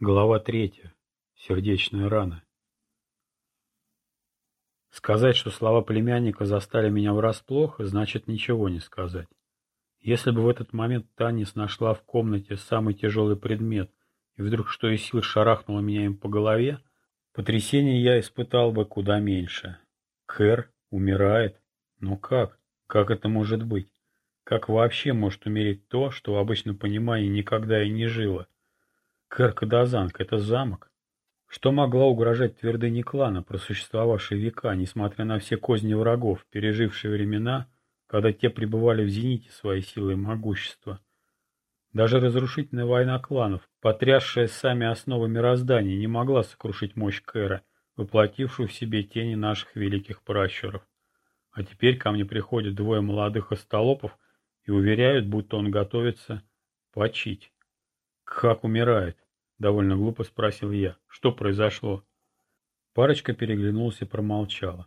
Глава третья. Сердечная рана. Сказать, что слова племянника застали меня врасплох, значит ничего не сказать. Если бы в этот момент Танис нашла в комнате самый тяжелый предмет и вдруг что из сил шарахнула меня им по голове, потрясение я испытал бы куда меньше. Кэр умирает? Но как? Как это может быть? Как вообще может умереть то, что в обычном понимании никогда и не жило? Кэр-Кадазанг — это замок. Что могла угрожать твердыне клана, просуществовавшей века, несмотря на все козни врагов, пережившие времена, когда те пребывали в зените своей силы и могущества? Даже разрушительная война кланов, потрясшая сами основы мироздания, не могла сокрушить мощь Кэра, воплотившую в себе тени наших великих пращуров. А теперь ко мне приходят двое молодых остолопов и уверяют, будто он готовится почить. «Как умирает?» — довольно глупо спросил я. «Что произошло?» Парочка переглянулась и промолчала.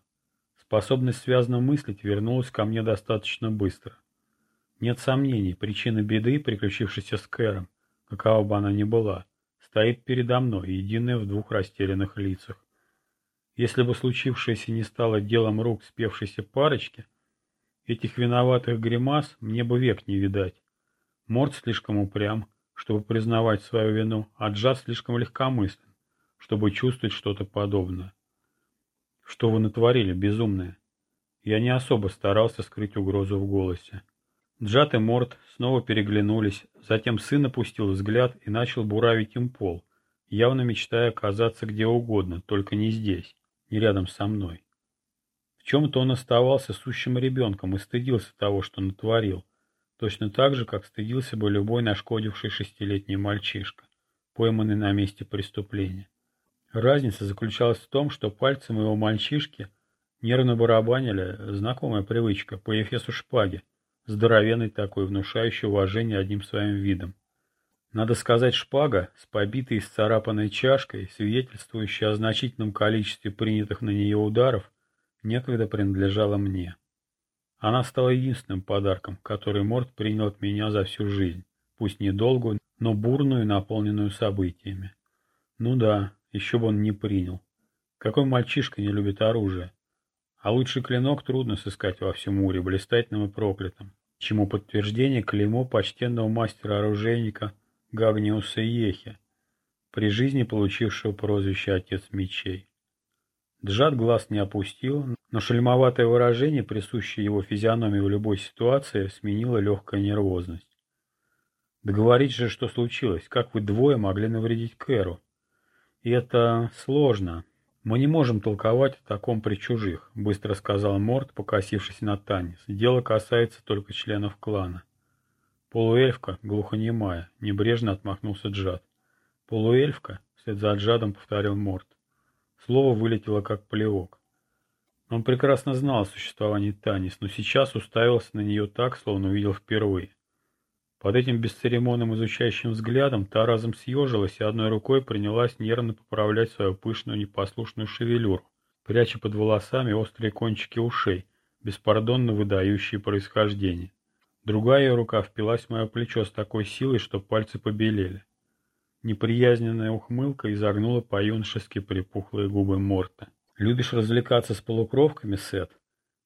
Способность связно мыслить вернулась ко мне достаточно быстро. Нет сомнений, причина беды, приключившейся с Кэром, какова бы она ни была, стоит передо мной, единая в двух растерянных лицах. Если бы случившееся не стало делом рук спевшейся парочки, этих виноватых гримас мне бы век не видать. Морд слишком упрям, чтобы признавать свою вину, а Джаз слишком легкомыслен, чтобы чувствовать что-то подобное. Что вы натворили, безумные? Я не особо старался скрыть угрозу в голосе. Джат и Морт снова переглянулись, затем сын опустил взгляд и начал буравить им пол, явно мечтая оказаться где угодно, только не здесь, не рядом со мной. В чем-то он оставался сущим ребенком и стыдился того, что натворил, Точно так же, как стыдился бы любой нашкодивший шестилетний мальчишка, пойманный на месте преступления. Разница заключалась в том, что пальцы моего мальчишки нервно барабанили, знакомая привычка, по эфесу шпаги, здоровенный такой, внушающий уважение одним своим видом. Надо сказать, шпага с побитой и сцарапанной чашкой, свидетельствующая о значительном количестве принятых на нее ударов, некогда принадлежала мне. Она стала единственным подарком, который Морд принял от меня за всю жизнь, пусть недолгую, но бурную и наполненную событиями. Ну да, еще бы он не принял. Какой мальчишка не любит оружие? А лучший клинок трудно сыскать во всем море, блистательным и проклятым, чему подтверждение клеймо почтенного мастера-оружейника Гагниуса Ехи, при жизни получившего прозвище «Отец мечей». Джад глаз не опустил, но шельмоватое выражение, присущее его физиономии в любой ситуации, сменило легкая нервозность. Договорить же, что случилось, как вы двое могли навредить Кэру? И это сложно. Мы не можем толковать о таком при чужих, быстро сказал Морд, покосившись на Танис. Дело касается только членов клана. Полуэльфка, глухонемая, небрежно отмахнулся Джад. Полуэльфка, вслед за Джадом повторил Морд. Слово вылетело как плевок. Он прекрасно знал о существовании Танис, но сейчас уставился на нее так, словно увидел впервые. Под этим бесцеремонным изучающим взглядом та разом съежилась и одной рукой принялась нервно поправлять свою пышную непослушную шевелюру, пряча под волосами острые кончики ушей, беспардонно выдающие происхождение. Другая ее рука впилась в мое плечо с такой силой, что пальцы побелели. Неприязненная ухмылка изогнула по-юношески припухлые губы Морта. «Любишь развлекаться с полукровками, Сет?»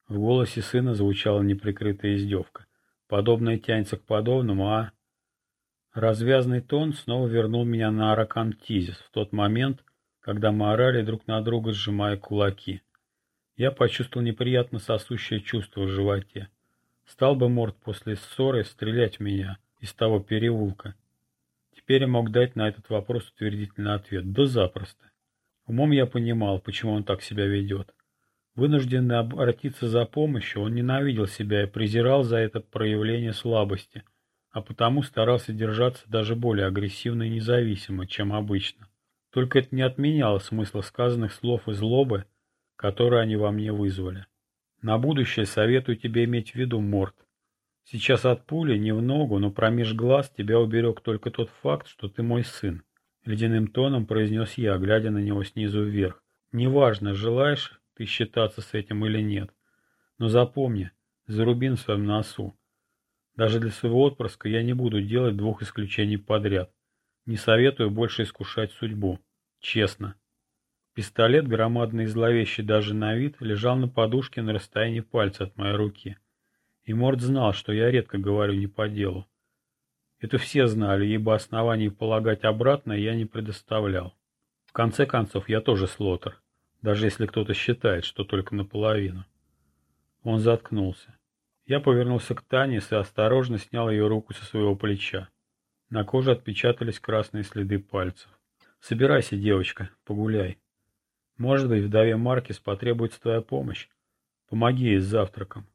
В голосе сына звучала неприкрытая издевка. «Подобное тянется к подобному, а...» Развязный тон снова вернул меня на Аракан Тизис в тот момент, когда мы орали друг на друга, сжимая кулаки. Я почувствовал неприятно сосущее чувство в животе. Стал бы Морт после ссоры стрелять в меня из того переулка, Теперь я мог дать на этот вопрос утвердительный ответ. Да запросто. Умом я понимал, почему он так себя ведет. Вынужденный обратиться за помощью, он ненавидел себя и презирал за это проявление слабости, а потому старался держаться даже более агрессивно и независимо, чем обычно. Только это не отменяло смысла сказанных слов и злобы, которые они во мне вызвали. На будущее советую тебе иметь в виду, Морд, Сейчас от пули не в ногу, но промеж глаз тебя уберег только тот факт, что ты мой сын. Ледяным тоном произнес я, глядя на него снизу вверх. Неважно, желаешь ты считаться с этим или нет. Но запомни, заруби на своем носу. Даже для своего отпрыска я не буду делать двух исключений подряд. Не советую больше искушать судьбу. Честно. Пистолет, громадный и зловещий даже на вид, лежал на подушке на расстоянии пальца от моей руки. И Морд знал, что я редко говорю не по делу. Это все знали, ибо оснований полагать обратно я не предоставлял. В конце концов, я тоже слотер, даже если кто-то считает, что только наполовину. Он заткнулся. Я повернулся к Тане и осторожно снял ее руку со своего плеча. На коже отпечатались красные следы пальцев. «Собирайся, девочка, погуляй. Может быть, вдове Маркис потребуется твоя помощь. Помоги ей с завтраком».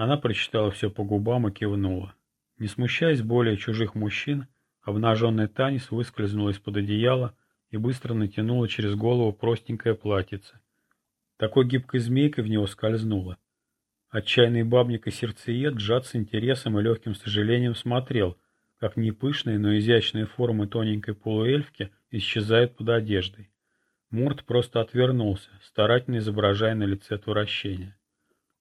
Она прочитала все по губам и кивнула. Не смущаясь более чужих мужчин, обнаженная Танис выскользнула из-под одеяла и быстро натянула через голову простенькое платьице. Такой гибкой змейкой в него скользнула. Отчаянный бабник и сердцеед Джад с интересом и легким сожалением смотрел, как непышные, но изящные формы тоненькой полуэльфки исчезают под одеждой. Мурт просто отвернулся, старательно изображая на лице отвращение.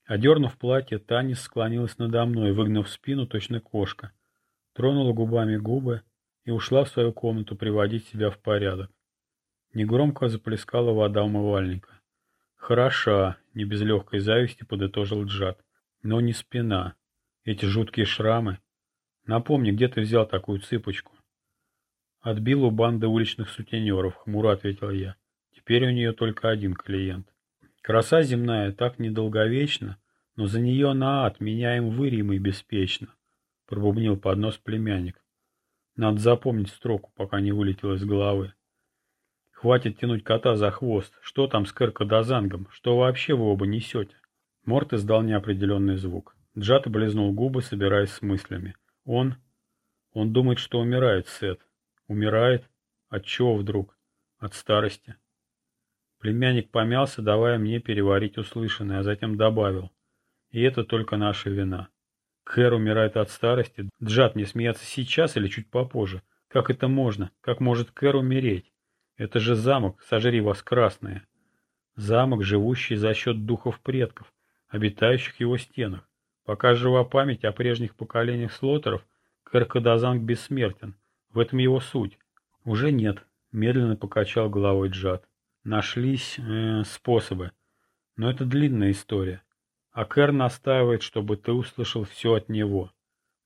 Одернув платье, Танис склонилась надо мной, выгнув спину, точно кошка. Тронула губами губы и ушла в свою комнату приводить себя в порядок. Негромко заплескала вода умывальника. «Хороша», — не без легкой зависти подытожил Джад. «Но не спина. Эти жуткие шрамы. Напомни, где ты взял такую цыпочку?» «Отбил у банды уличных сутенеров», — хмуро ответил я. «Теперь у нее только один клиент». Краса земная так недолговечна, но за нее на ад меняем вырим и беспечно, — пробубнил под нос племянник. Надо запомнить строку, пока не вылетело из головы. Хватит тянуть кота за хвост. Что там с Кэркадазангом? Что вообще вы оба несете? Морт издал неопределенный звук. Джат облизнул губы, собираясь с мыслями. Он... Он думает, что умирает, Сет. Умирает? От чего вдруг? От старости. Племянник помялся, давая мне переварить услышанное, а затем добавил. И это только наша вина. Кэр умирает от старости. Джад, мне смеяться сейчас или чуть попозже? Как это можно? Как может Кэр умереть? Это же замок, сожри вас красное. Замок, живущий за счет духов предков, обитающих в его стенах. Пока жива память о прежних поколениях слотеров, Кэр Кадазанг бессмертен. В этом его суть. Уже нет, медленно покачал головой Джад. Нашлись э, способы. Но это длинная история. А Кэр настаивает, чтобы ты услышал все от него.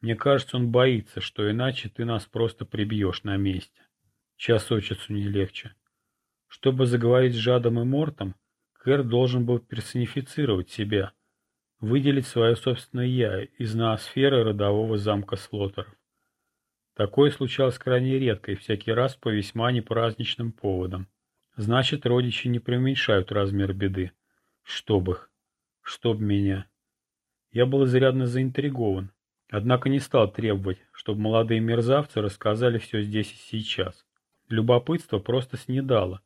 Мне кажется, он боится, что иначе ты нас просто прибьешь на месте. Час от не легче. Чтобы заговорить с Жадом и Мортом, Кэр должен был персонифицировать себя, выделить свое собственное «я» из ноосферы родового замка Слотеров. Такое случалось крайне редко и всякий раз по весьма непраздничным поводам. Значит, родичи не преуменьшают размер беды. Чтоб их. Чтоб меня. Я был изрядно заинтригован. Однако не стал требовать, чтобы молодые мерзавцы рассказали все здесь и сейчас. Любопытство просто снедало.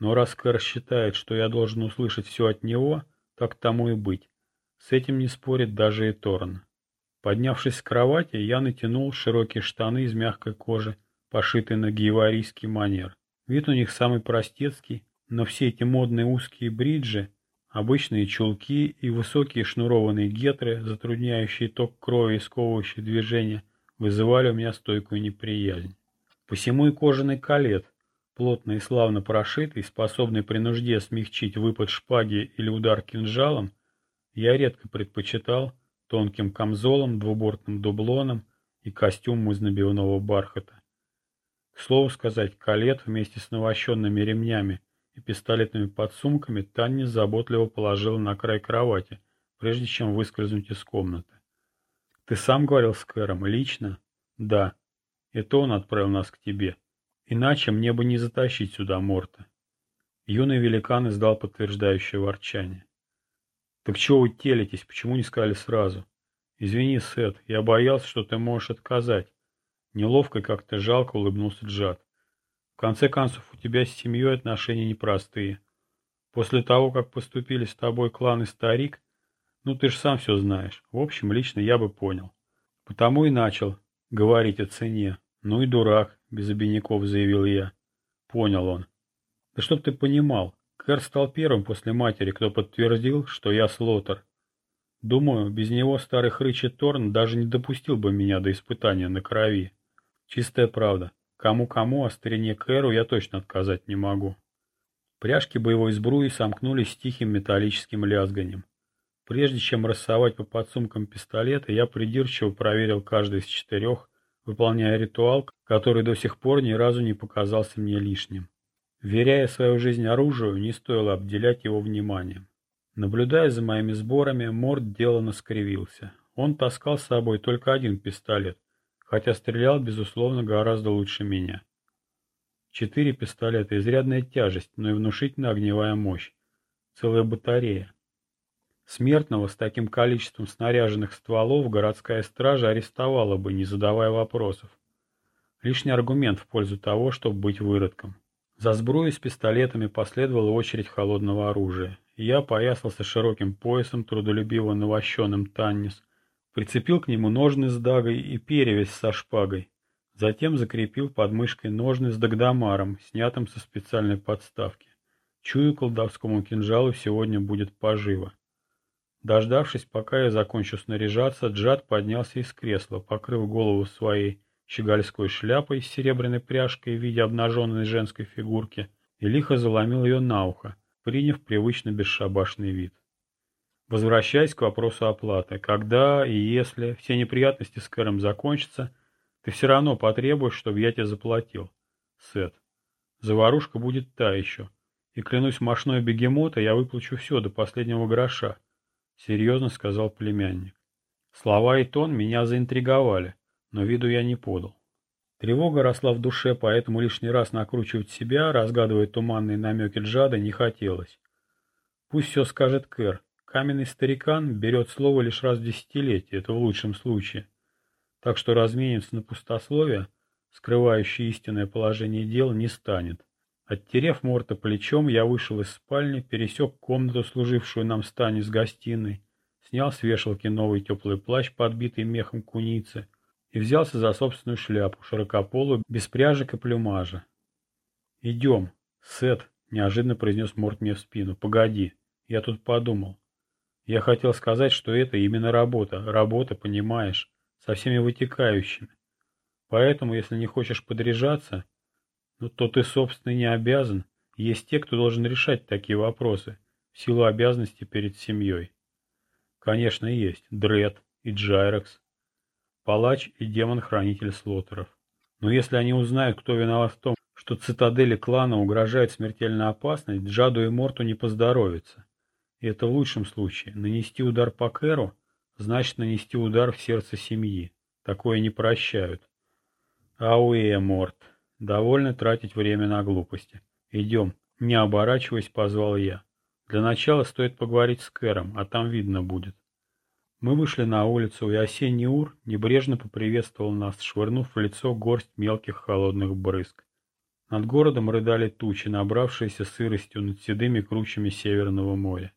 Но раз Кэр считает, что я должен услышать все от него, так тому и быть. С этим не спорит даже и Торн. Поднявшись с кровати, я натянул широкие штаны из мягкой кожи, пошитые на гейварийский манер. Вид у них самый простецкий, но все эти модные узкие бриджи, обычные чулки и высокие шнурованные гетры, затрудняющие ток крови и сковывающие движения, вызывали у меня стойкую неприязнь. Посему и кожаный калет, плотно и славно прошитый, способный при нужде смягчить выпад шпаги или удар кинжалом, я редко предпочитал тонким камзолом, двубортным дублоном и костюмом из набивного бархата. К слову сказать, калет вместе с навощенными ремнями и пистолетными подсумками Таня заботливо положила на край кровати, прежде чем выскользнуть из комнаты. «Ты сам говорил с Кэром? Лично?» «Да. Это он отправил нас к тебе. Иначе мне бы не затащить сюда Морта». Юный великан издал подтверждающее ворчание. «Так чего вы телитесь? Почему не сказали сразу?» «Извини, Сет, я боялся, что ты можешь отказать. Неловко как-то жалко улыбнулся Джад. В конце концов, у тебя с семьей отношения непростые. После того, как поступили с тобой клан и старик, ну ты же сам все знаешь. В общем, лично я бы понял. Потому и начал говорить о цене. Ну и дурак, без обиняков заявил я. Понял он. Да чтоб ты понимал, Кэр стал первым после матери, кто подтвердил, что я Слотер. Думаю, без него старый хрычий Торн даже не допустил бы меня до испытания на крови. Чистая правда. Кому-кому, а старине Кэру я точно отказать не могу. Пряжки боевой сбруи сомкнулись с тихим металлическим лязганием. Прежде чем рассовать по подсумкам пистолеты, я придирчиво проверил каждый из четырех, выполняя ритуал, который до сих пор ни разу не показался мне лишним. Веряя свою жизнь оружию, не стоило обделять его вниманием. Наблюдая за моими сборами, Морд деланно скривился. Он таскал с собой только один пистолет, хотя стрелял, безусловно, гораздо лучше меня. Четыре пистолета – изрядная тяжесть, но и внушительная огневая мощь. Целая батарея. Смертного с таким количеством снаряженных стволов городская стража арестовала бы, не задавая вопросов. Лишний аргумент в пользу того, чтобы быть выродком. За сбруей с пистолетами последовала очередь холодного оружия. Я поясался широким поясом, трудолюбиво навощенным Таннис, прицепил к нему ножны с дагой и перевязь со шпагой. Затем закрепил под мышкой ножны с дагдамаром, снятым со специальной подставки. Чую, колдовскому кинжалу сегодня будет поживо. Дождавшись, пока я закончу снаряжаться, Джад поднялся из кресла, покрыв голову своей щегольской шляпой с серебряной пряжкой в виде обнаженной женской фигурки и лихо заломил ее на ухо, приняв привычно бесшабашный вид. Возвращаясь к вопросу оплаты, когда и если все неприятности с Кэром закончатся, ты все равно потребуешь, чтобы я тебе заплатил. Сет. Заварушка будет та еще. И клянусь мошной бегемота, я выплачу все до последнего гроша. — серьезно сказал племянник. Слова и тон меня заинтриговали, но виду я не подал. Тревога росла в душе, поэтому лишний раз накручивать себя, разгадывая туманные намеки Джада, не хотелось. Пусть все скажет Кэр. Каменный старикан берет слово лишь раз в десятилетие, это в лучшем случае. Так что размениться на пустословие, скрывающее истинное положение дел, не станет. Оттерев Морта плечом, я вышел из спальни, пересек комнату, служившую нам стане с гостиной, снял с вешалки новый теплый плащ, подбитый мехом куницы, и взялся за собственную шляпу, широкополую, без пряжек и плюмажа. «Идем, Сет», — неожиданно произнес Морт мне в спину. «Погоди, я тут подумал. Я хотел сказать, что это именно работа, работа, понимаешь, со всеми вытекающими. Поэтому, если не хочешь подряжаться, но то ты, собственно, не обязан. Есть те, кто должен решать такие вопросы в силу обязанностей перед семьей. Конечно, есть Дред и Джайрекс, палач и демон-хранитель слотеров. Но если они узнают, кто виноват в том, что цитадели клана угрожает смертельная опасность, Джаду и Морту не поздоровится. И это в лучшем случае. Нанести удар по Кэру значит нанести удар в сердце семьи. Такое не прощают. Ауэ, Морт. Довольно тратить время на глупости. Идем. Не оборачиваясь, позвал я. Для начала стоит поговорить с Кэром, а там видно будет. Мы вышли на улицу, и осенний ур небрежно поприветствовал нас, швырнув в лицо горсть мелких холодных брызг. Над городом рыдали тучи, набравшиеся сыростью над седыми кручами Северного моря.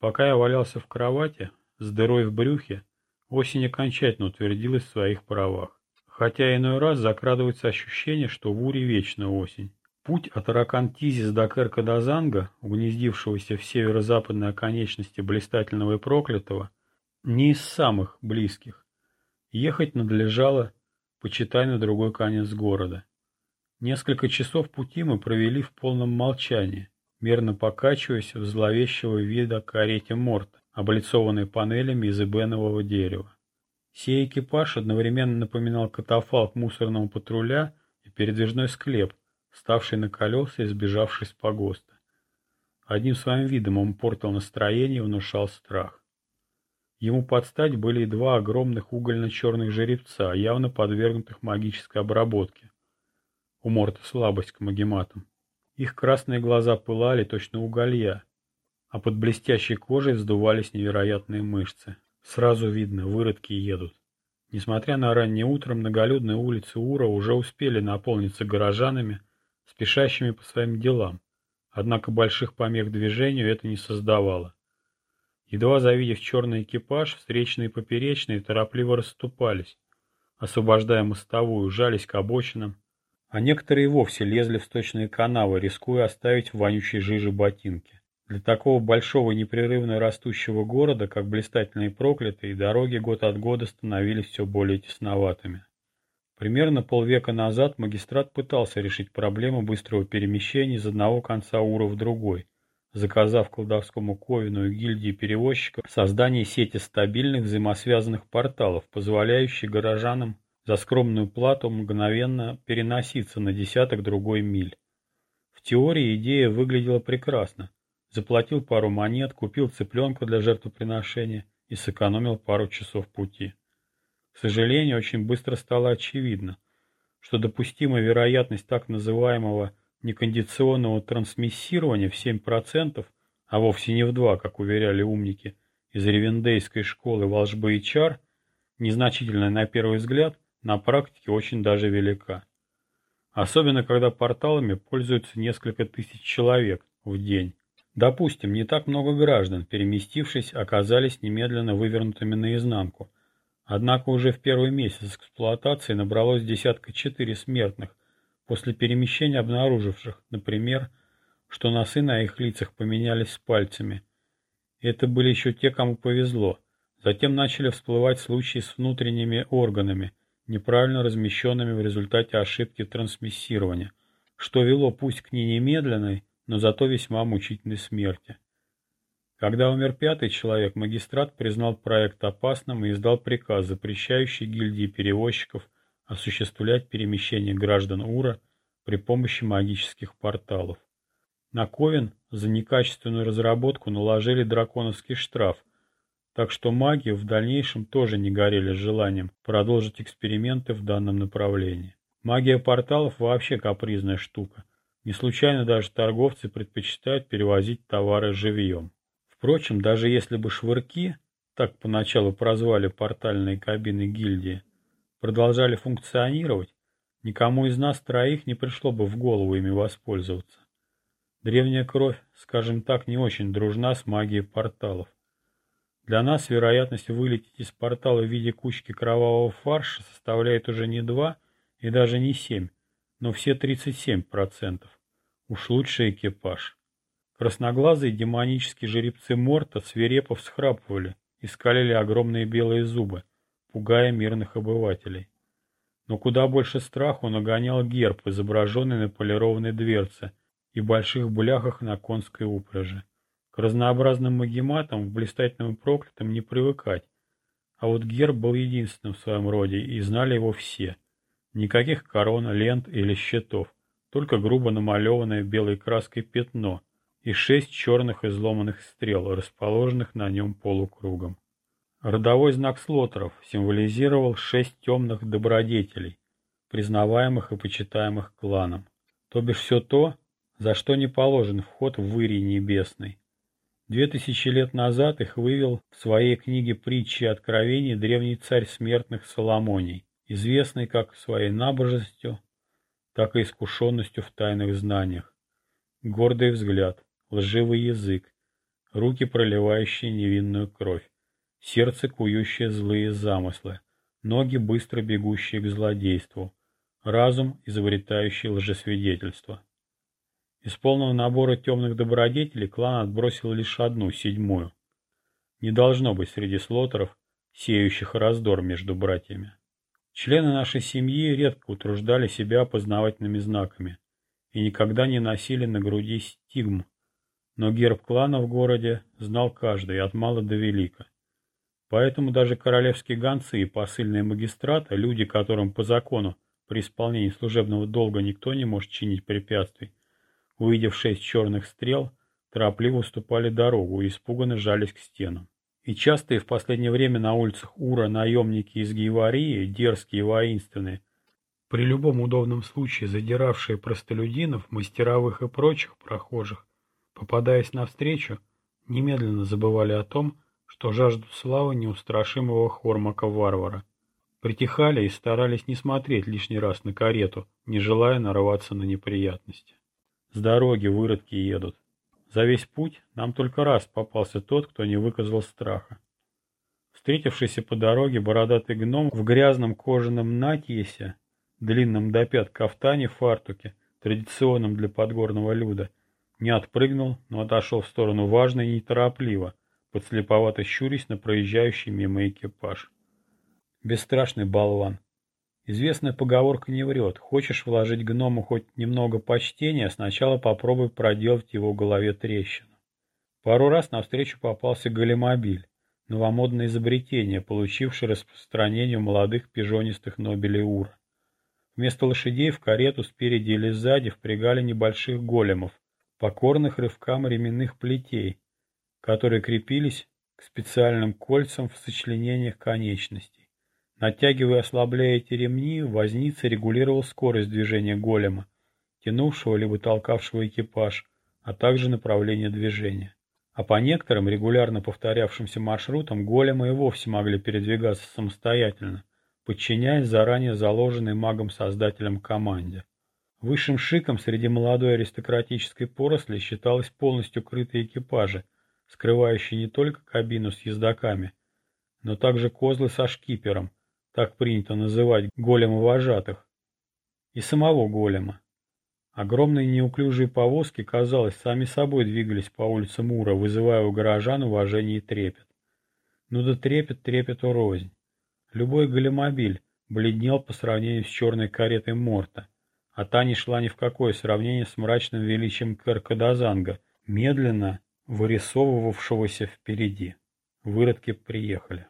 Пока я валялся в кровати, с дырой в брюхе, осень окончательно утвердилась в своих правах. Хотя иной раз закрадывается ощущение, что в Уре вечная осень. Путь от Аракантизис до Керкадазанга, угнездившегося в северо-западной оконечности блистательного и проклятого, не из самых близких. Ехать надлежало, почитай, на другой конец города. Несколько часов пути мы провели в полном молчании, мерно покачиваясь в зловещего вида карете Морта, облицованной панелями из эбенового дерева. Сей экипаж одновременно напоминал катафалк мусорного патруля и передвижной склеп, ставший на колеса и сбежавший с погоста. Одним своим видом он портил настроение и внушал страх. Ему подстать были и два огромных угольно-черных жеребца, явно подвергнутых магической обработке. У Морта слабость к магематам. Их красные глаза пылали точно уголья, а под блестящей кожей вздувались невероятные мышцы. Сразу видно, выродки едут. Несмотря на раннее утро, многолюдные улицы Ура уже успели наполниться горожанами, спешащими по своим делам. Однако больших помех движению это не создавало. Едва завидев черный экипаж, встречные и поперечные торопливо расступались, освобождая мостовую, жались к обочинам, а некоторые вовсе лезли в сточные канавы, рискуя оставить в вонючей жиже ботинки. Для такого большого непрерывно растущего города, как блистательные проклятые, дороги год от года становились все более тесноватыми. Примерно полвека назад магистрат пытался решить проблему быстрого перемещения из одного конца Ура в другой, заказав колдовскому Ковину и гильдии перевозчиков создание сети стабильных взаимосвязанных порталов, позволяющих горожанам за скромную плату мгновенно переноситься на десяток другой миль. В теории идея выглядела прекрасно. Заплатил пару монет, купил цыпленка для жертвоприношения и сэкономил пару часов пути. К сожалению, очень быстро стало очевидно, что допустимая вероятность так называемого некондиционного трансмиссирования в 7%, а вовсе не в 2, как уверяли умники из Ревендейской школы волжбы и чар, незначительная на первый взгляд, на практике очень даже велика. Особенно, когда порталами пользуются несколько тысяч человек в день. Допустим, не так много граждан, переместившись, оказались немедленно вывернутыми наизнанку – Однако уже в первый месяц эксплуатации набралось десятка четыре смертных, после перемещения обнаруживших, например, что носы на их лицах поменялись с пальцами. Это были еще те, кому повезло. Затем начали всплывать случаи с внутренними органами, неправильно размещенными в результате ошибки трансмиссирования, что вело пусть к не немедленной, но зато весьма мучительной смерти. Когда умер пятый человек, магистрат признал проект опасным и издал приказ, запрещающий гильдии перевозчиков осуществлять перемещение граждан Ура при помощи магических порталов. На Ковен за некачественную разработку наложили драконовский штраф, так что маги в дальнейшем тоже не горели желанием продолжить эксперименты в данном направлении. Магия порталов вообще капризная штука. Не случайно даже торговцы предпочитают перевозить товары живьем. Впрочем, даже если бы швырки, так поначалу прозвали портальные кабины гильдии, продолжали функционировать, никому из нас троих не пришло бы в голову ими воспользоваться. Древняя кровь, скажем так, не очень дружна с магией порталов. Для нас вероятность вылететь из портала в виде кучки кровавого фарша составляет уже не 2 и даже не 7, но все 37%. Уж лучший экипаж. Красноглазые демонические жеребцы Морта свирепо всхрапывали и скалили огромные белые зубы, пугая мирных обывателей. Но куда больше страху нагонял герб, изображенный на полированной дверце и больших бляхах на конской упряжи. К разнообразным магематам в блистательном проклятом не привыкать, а вот герб был единственным в своем роде, и знали его все. Никаких корон, лент или щитов, только грубо намалеванное белой краской пятно — и шесть черных изломанных стрел, расположенных на нем полукругом. Родовой знак слотеров символизировал шесть темных добродетелей, признаваемых и почитаемых кланом, то бишь все то, за что не положен вход в Ирий Небесный. Две тысячи лет назад их вывел в своей книге «Притчи и откровений» древний царь смертных Соломоний, известный как своей набожностью, так и искушенностью в тайных знаниях. Гордый взгляд, лживый язык, руки, проливающие невинную кровь, сердце, кующее злые замыслы, ноги, быстро бегущие к злодейству, разум, изобретающий лжесвидетельство. Из полного набора темных добродетелей клан отбросил лишь одну, седьмую. Не должно быть среди слотеров, сеющих раздор между братьями. Члены нашей семьи редко утруждали себя опознавательными знаками и никогда не носили на груди стигм, но герб клана в городе знал каждый, от мала до велика. Поэтому даже королевские гонцы и посыльные магистраты, люди, которым по закону при исполнении служебного долга никто не может чинить препятствий, увидев шесть черных стрел, торопливо уступали дорогу и испуганно жались к стенам. И частые в последнее время на улицах Ура наемники из Гейварии, дерзкие и воинственные, при любом удобном случае задиравшие простолюдинов, мастеровых и прочих прохожих, Попадаясь навстречу, немедленно забывали о том, что жаждут славы неустрашимого Хормака-варвара. Притихали и старались не смотреть лишний раз на карету, не желая нарваться на неприятности. С дороги выродки едут. За весь путь нам только раз попался тот, кто не выказал страха. Встретившийся по дороге бородатый гном в грязном кожаном натьесе, длинном до пят кафтане фартуке, традиционном для подгорного люда, не отпрыгнул, но отошел в сторону важно и неторопливо, подслеповато щурясь на проезжающий мимо экипаж. Бесстрашный болван. Известная поговорка не врет. Хочешь вложить гному хоть немного почтения, сначала попробуй проделать его голове трещину. Пару раз навстречу попался галимобиль, новомодное изобретение, получившее распространение у молодых пижонистых нобелей Ура. Вместо лошадей в карету спереди или сзади впрягали небольших големов, покорных рывкам ременных плетей, которые крепились к специальным кольцам в сочленениях конечностей. Натягивая и ослабляя эти ремни, возница регулировал скорость движения голема, тянувшего либо толкавшего экипаж, а также направление движения. А по некоторым регулярно повторявшимся маршрутам големы и вовсе могли передвигаться самостоятельно, подчиняясь заранее заложенной магом-создателем команде. Высшим шиком среди молодой аристократической поросли считалось полностью крытые экипажи, скрывающие не только кабину с ездаками, но также козлы со шкипером, так принято называть голема вожатых, и самого голема. Огромные неуклюжие повозки, казалось, сами собой двигались по улице Мура, вызывая у горожан уважение и трепет. Ну да трепет трепету рознь. Любой големобиль бледнел по сравнению с черной каретой Морта, а та не шла ни в какое сравнение с мрачным величием Каркадазанга, медленно вырисовывавшегося впереди. Выродки приехали.